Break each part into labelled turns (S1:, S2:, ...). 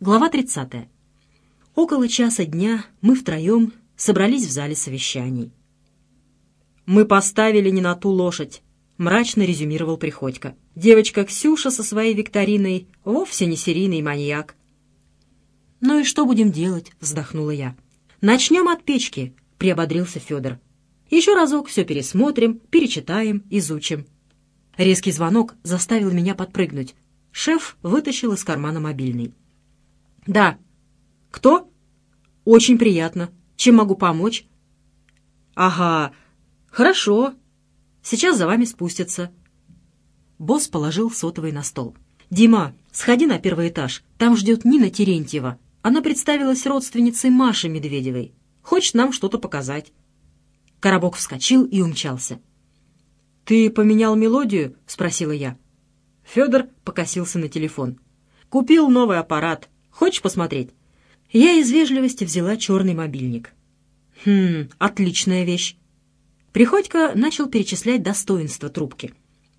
S1: Глава 30. Около часа дня мы втроем собрались в зале совещаний. «Мы поставили не на ту лошадь», — мрачно резюмировал Приходько. «Девочка Ксюша со своей викториной вовсе не серийный маньяк». «Ну и что будем делать?» — вздохнула я. «Начнем от печки», — приободрился Федор. «Еще разок все пересмотрим, перечитаем, изучим». Резкий звонок заставил меня подпрыгнуть. Шеф вытащил из кармана мобильный. «Да». «Кто?» «Очень приятно. Чем могу помочь?» «Ага. Хорошо. Сейчас за вами спустятся». Босс положил сотовый на стол. «Дима, сходи на первый этаж. Там ждет Нина Терентьева. Она представилась родственницей Маши Медведевой. Хочет нам что-то показать». Коробок вскочил и умчался. «Ты поменял мелодию?» — спросила я. Федор покосился на телефон. «Купил новый аппарат. Хочешь посмотреть?» Я из вежливости взяла черный мобильник. «Хм, отличная вещь». Приходько начал перечислять достоинства трубки.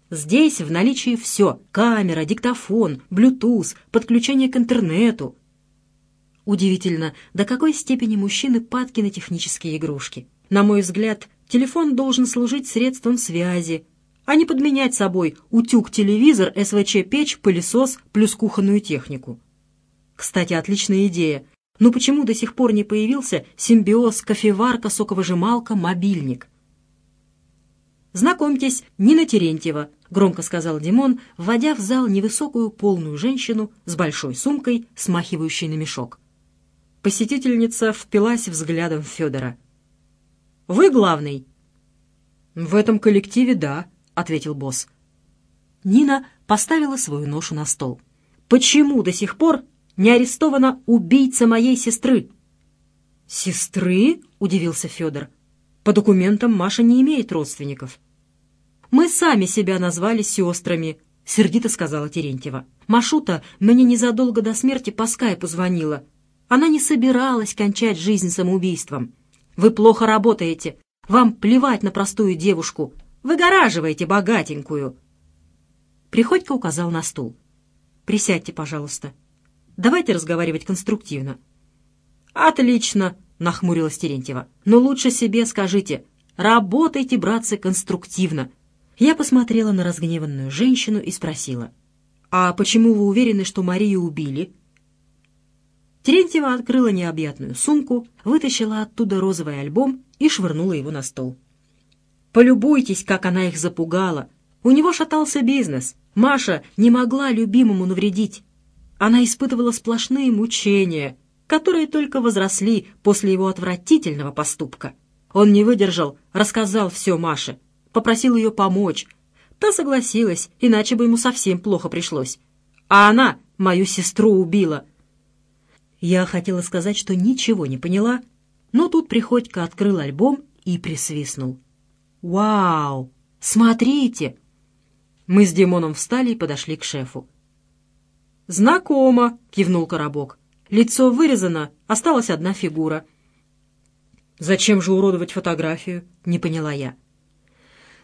S1: Здесь в наличии все — камера, диктофон, блютуз, подключение к интернету. Удивительно, до какой степени мужчины падки на технические игрушки. На мой взгляд, телефон должен служить средством связи, а не подменять собой утюг-телевизор, СВЧ-печь, пылесос плюс кухонную технику. Кстати, отличная идея. Но почему до сих пор не появился симбиоз кофеварка, соковыжималка, мобильник? «Знакомьтесь, Нина Терентьева», — громко сказал Димон, вводя в зал невысокую полную женщину с большой сумкой, смахивающей на мешок. Посетительница впилась взглядом в Федора. «Вы главный?» «В этом коллективе да», — ответил босс. Нина поставила свою ношу на стол. «Почему до сих пор не арестована убийца моей сестры». «Сестры?» — удивился Федор. «По документам Маша не имеет родственников». «Мы сами себя назвали сестрами», — сердито сказала Терентьева. «Машута мне незадолго до смерти по скайпу звонила. Она не собиралась кончать жизнь самоубийством. Вы плохо работаете. Вам плевать на простую девушку. Выгораживаете богатенькую». Приходько указал на стул. «Присядьте, пожалуйста». Давайте разговаривать конструктивно». «Отлично!» — нахмурилась Терентьева. «Но лучше себе скажите. Работайте, братцы, конструктивно». Я посмотрела на разгневанную женщину и спросила. «А почему вы уверены, что Марию убили?» Терентьева открыла необъятную сумку, вытащила оттуда розовый альбом и швырнула его на стол. «Полюбуйтесь, как она их запугала. У него шатался бизнес. Маша не могла любимому навредить. Она испытывала сплошные мучения, которые только возросли после его отвратительного поступка. Он не выдержал, рассказал все Маше, попросил ее помочь. Та согласилась, иначе бы ему совсем плохо пришлось. А она мою сестру убила. Я хотела сказать, что ничего не поняла, но тут Приходько открыл альбом и присвистнул. «Вау! Смотрите!» Мы с Димоном встали и подошли к шефу. «Знакомо», — кивнул Коробок. «Лицо вырезано, осталась одна фигура». «Зачем же уродовать фотографию?» — не поняла я.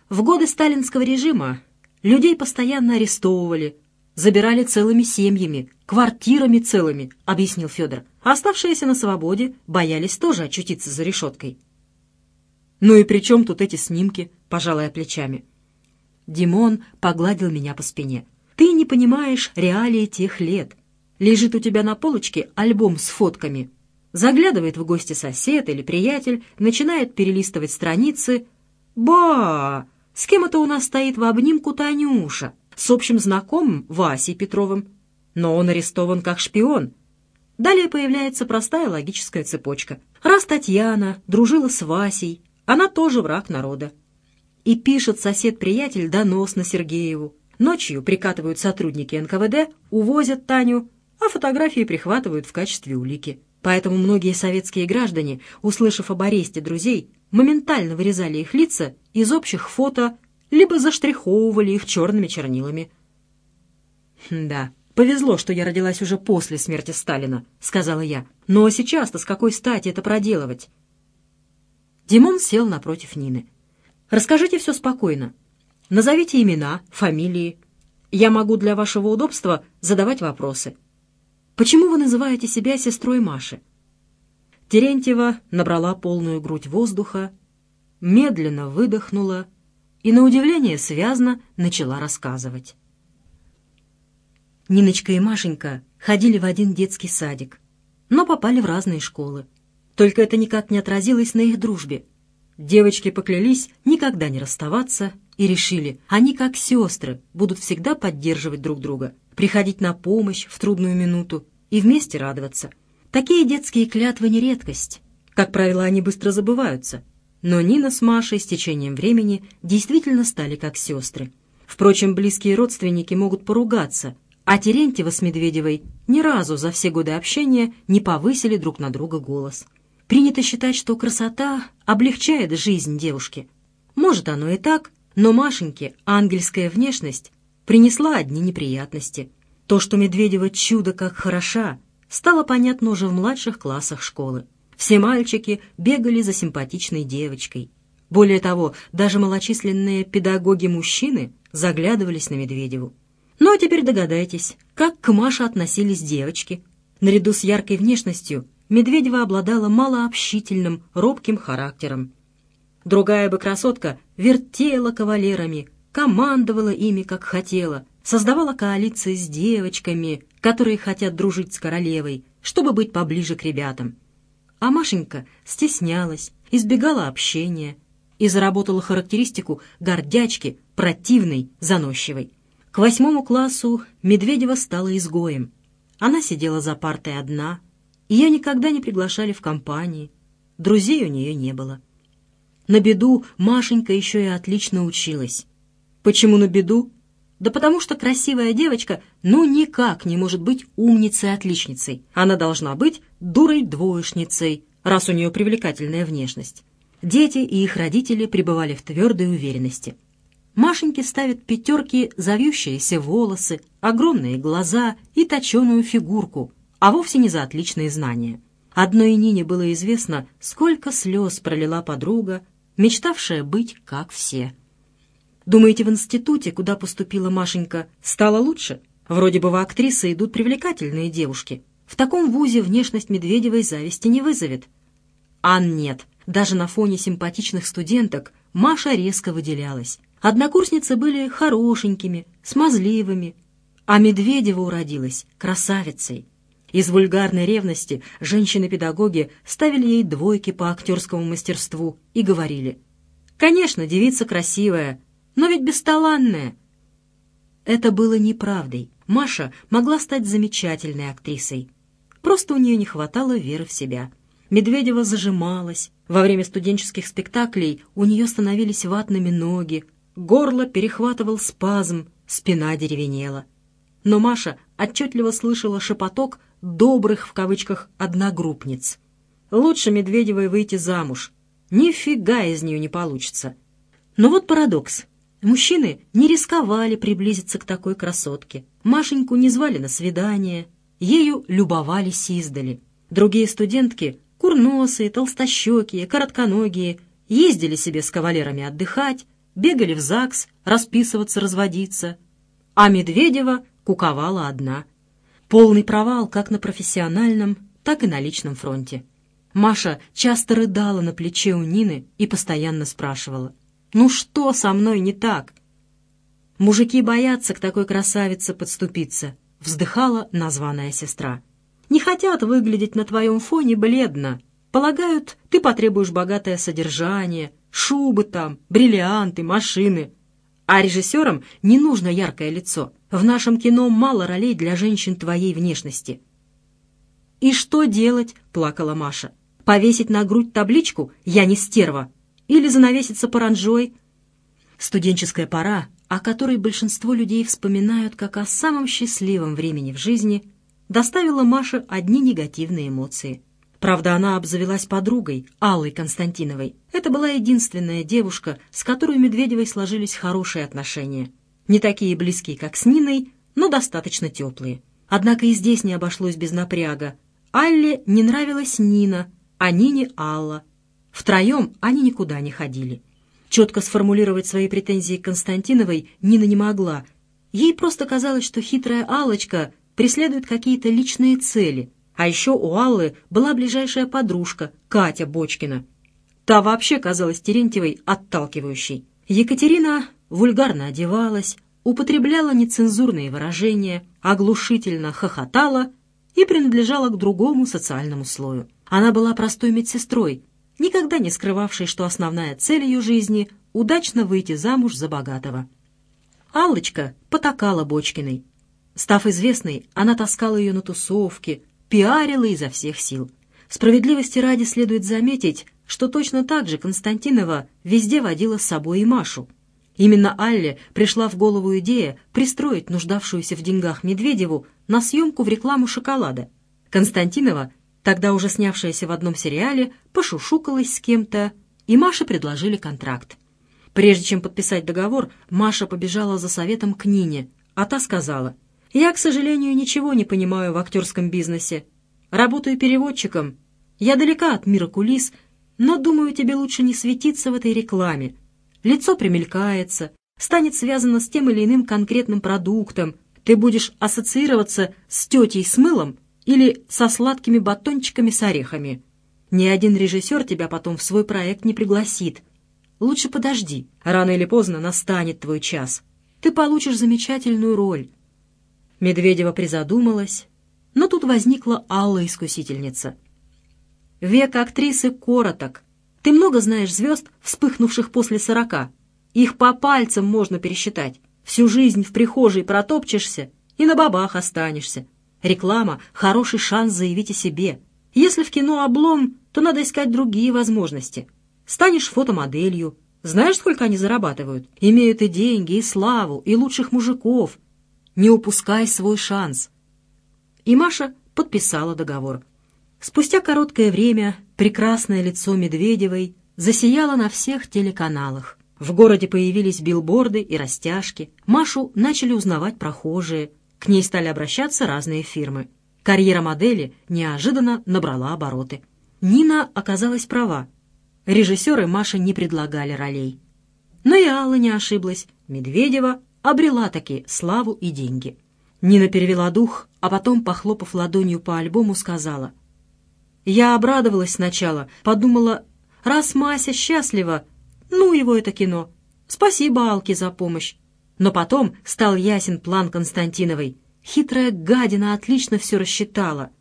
S1: В годы сталинского режима людей постоянно арестовывали, забирали целыми семьями, квартирами целыми, — объяснил Федор. А оставшиеся на свободе боялись тоже очутиться за решеткой. «Ну и при чем тут эти снимки?» — пожалая плечами. Димон погладил меня по спине. Ты не понимаешь реалии тех лет. Лежит у тебя на полочке альбом с фотками. Заглядывает в гости сосед или приятель, начинает перелистывать страницы. «Ба! С кем это у нас стоит в обнимку Танюша? С общим знакомым Васей Петровым. Но он арестован как шпион». Далее появляется простая логическая цепочка. Раз Татьяна дружила с Васей, она тоже враг народа. И пишет сосед-приятель донос на Сергееву. Ночью прикатывают сотрудники НКВД, увозят Таню, а фотографии прихватывают в качестве улики. Поэтому многие советские граждане, услышав об аресте друзей, моментально вырезали их лица из общих фото, либо заштриховывали их черными чернилами. «Да, повезло, что я родилась уже после смерти Сталина», — сказала я. «Но сейчас-то с какой стати это проделывать?» Димон сел напротив Нины. «Расскажите все спокойно. Назовите имена, фамилии. Я могу для вашего удобства задавать вопросы». Почему вы называете себя сестрой Маши?» Терентьева набрала полную грудь воздуха, медленно выдохнула и, на удивление связно, начала рассказывать. Ниночка и Машенька ходили в один детский садик, но попали в разные школы. Только это никак не отразилось на их дружбе. Девочки поклялись никогда не расставаться и решили, они как сестры будут всегда поддерживать друг друга, приходить на помощь в трудную минуту и вместе радоваться. Такие детские клятвы не редкость. Как правило, они быстро забываются. Но Нина с Машей с течением времени действительно стали как сестры. Впрочем, близкие родственники могут поругаться, а Терентьева с Медведевой ни разу за все годы общения не повысили друг на друга голос. Принято считать, что красота облегчает жизнь девушки. Может, оно и так, но Машеньке ангельская внешность принесла одни неприятности. То, что Медведева чудо как хороша, стало понятно уже в младших классах школы. Все мальчики бегали за симпатичной девочкой. Более того, даже малочисленные педагоги-мужчины заглядывались на Медведеву. Ну а теперь догадайтесь, как к Маше относились девочки. Наряду с яркой внешностью Медведева обладала малообщительным, робким характером. Другая бы красотка вертела кавалерами, командовала ими, как хотела, создавала коалиции с девочками, которые хотят дружить с королевой, чтобы быть поближе к ребятам. А Машенька стеснялась, избегала общения и заработала характеристику гордячки, противной, заносчивой. К восьмому классу Медведева стала изгоем. Она сидела за партой одна, ее никогда не приглашали в компании, друзей у нее не было. На беду Машенька еще и отлично училась. Почему на беду? Да потому что красивая девочка ну никак не может быть умницей-отличницей. Она должна быть дурой-двоечницей, раз у нее привлекательная внешность. Дети и их родители пребывали в твердой уверенности – Машеньке ставят пятерки завьющиеся волосы, огромные глаза и точеную фигурку, а вовсе не за отличные знания. Одной Нине было известно, сколько слез пролила подруга, мечтавшая быть как все. Думаете, в институте, куда поступила Машенька, стало лучше? Вроде бы в актрисы идут привлекательные девушки. В таком вузе внешность Медведевой зависти не вызовет. А нет, даже на фоне симпатичных студенток Маша резко выделялась. Однокурсницы были хорошенькими, смазливыми, а Медведева уродилась красавицей. Из вульгарной ревности женщины-педагоги ставили ей двойки по актерскому мастерству и говорили, «Конечно, девица красивая, но ведь бесталанная». Это было неправдой. Маша могла стать замечательной актрисой. Просто у нее не хватало веры в себя. Медведева зажималась. Во время студенческих спектаклей у нее становились ватными ноги, Горло перехватывал спазм, спина деревенела. Но Маша отчетливо слышала шепоток «добрых» в кавычках «одногруппниц». Лучше Медведевой выйти замуж. Нифига из нее не получится. Но вот парадокс. Мужчины не рисковали приблизиться к такой красотке. Машеньку не звали на свидание. Ею любовались издали. Другие студентки, курносые, толстощекие, коротконогие, ездили себе с кавалерами отдыхать, бегали в ЗАГС, расписываться, разводиться. А Медведева куковала одна. Полный провал как на профессиональном, так и на личном фронте. Маша часто рыдала на плече у Нины и постоянно спрашивала, «Ну что со мной не так?» «Мужики боятся к такой красавице подступиться», — вздыхала названная сестра. «Не хотят выглядеть на твоем фоне бледно. Полагают, ты потребуешь богатое содержание, шубы там, бриллианты, машины. А режиссерам не нужно яркое лицо. В нашем кино мало ролей для женщин твоей внешности. «И что делать?» — плакала Маша. «Повесить на грудь табличку «Я не стерва» или занавеситься паранжой?» Студенческая пора, о которой большинство людей вспоминают как о самом счастливом времени в жизни, доставила Маше одни негативные эмоции. Правда, она обзавелась подругой, Аллой Константиновой. Это была единственная девушка, с которой у Медведевой сложились хорошие отношения. Не такие близкие, как с Ниной, но достаточно теплые. Однако и здесь не обошлось без напряга. Алле не нравилась Нина, а Нине Алла. Втроем они никуда не ходили. Четко сформулировать свои претензии к Константиновой Нина не могла. Ей просто казалось, что хитрая Алочка преследует какие-то личные цели. А еще у Аллы была ближайшая подружка, Катя Бочкина. Та вообще казалась Терентьевой отталкивающей. Екатерина вульгарно одевалась, употребляла нецензурные выражения, оглушительно хохотала и принадлежала к другому социальному слою. Она была простой медсестрой, никогда не скрывавшей, что основная цель ее жизни — удачно выйти замуж за богатого. Аллочка потакала Бочкиной. Став известной, она таскала ее на тусовки, пиарила изо всех сил. Справедливости ради следует заметить, что точно так же Константинова везде водила с собой и Машу. Именно Алле пришла в голову идея пристроить нуждавшуюся в деньгах Медведеву на съемку в рекламу шоколада. Константинова тогда уже снявшаяся в одном сериале, пошушукалась с кем-то, и Маше предложили контракт. Прежде чем подписать договор, Маша побежала за советом к Нине, а та сказала, «Я, к сожалению, ничего не понимаю в актерском бизнесе. Работаю переводчиком. Я далека от мира кулис, но, думаю, тебе лучше не светиться в этой рекламе. Лицо примелькается, станет связано с тем или иным конкретным продуктом, ты будешь ассоциироваться с тетей с мылом или со сладкими батончиками с орехами. Ни один режиссер тебя потом в свой проект не пригласит. Лучше подожди, рано или поздно настанет твой час. Ты получишь замечательную роль». Медведева призадумалась, но тут возникла Алла-искусительница. «Век актрисы короток. Ты много знаешь звезд, вспыхнувших после сорока. Их по пальцам можно пересчитать. Всю жизнь в прихожей протопчешься и на бабах останешься. Реклама — хороший шанс заявить о себе. Если в кино облом, то надо искать другие возможности. Станешь фотомоделью. Знаешь, сколько они зарабатывают? Имеют и деньги, и славу, и лучших мужиков. Не упускай свой шанс. И Маша подписала договор. Спустя короткое время прекрасное лицо Медведевой засияло на всех телеканалах. В городе появились билборды и растяжки. Машу начали узнавать прохожие. К ней стали обращаться разные фирмы. Карьера модели неожиданно набрала обороты. Нина оказалась права. Режиссеры Маше не предлагали ролей. Но и Алла не ошиблась. Медведева обрела таки славу и деньги. Нина перевела дух, а потом, похлопав ладонью по альбому, сказала. «Я обрадовалась сначала, подумала, раз Мася счастлива, ну его это кино. Спасибо Алке за помощь. Но потом стал ясен план Константиновой. Хитрая гадина отлично все рассчитала.